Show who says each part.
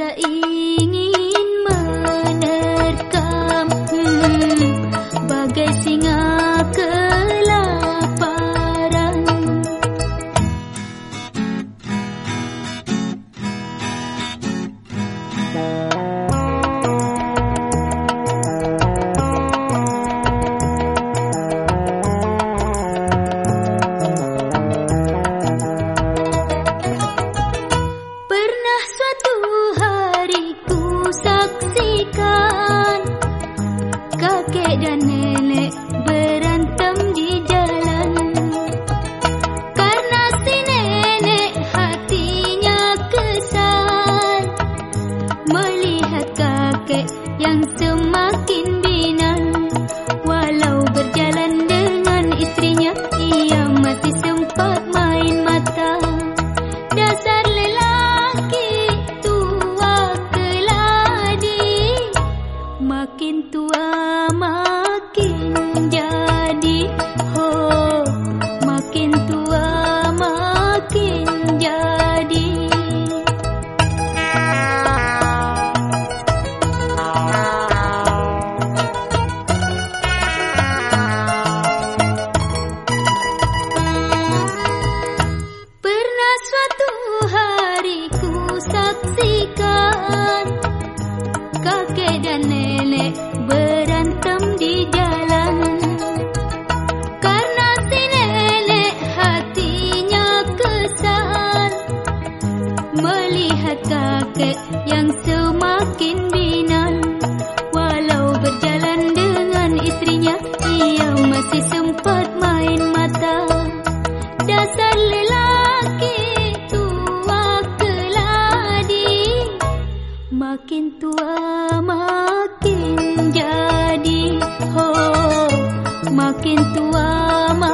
Speaker 1: Ingin menerkam, hmm, bagai melihat kakek yang semakin binan Walau berjalan dengan istrinya, ia masih sempat main mata. Dasar dan nenek berantem di jalan. Karena si nenek hatinya kesal Melihat kakek yang semakin binan Walau berjalan dengan istrinya Ia masih sempat makin tua makin jadi ho. Makin tua ma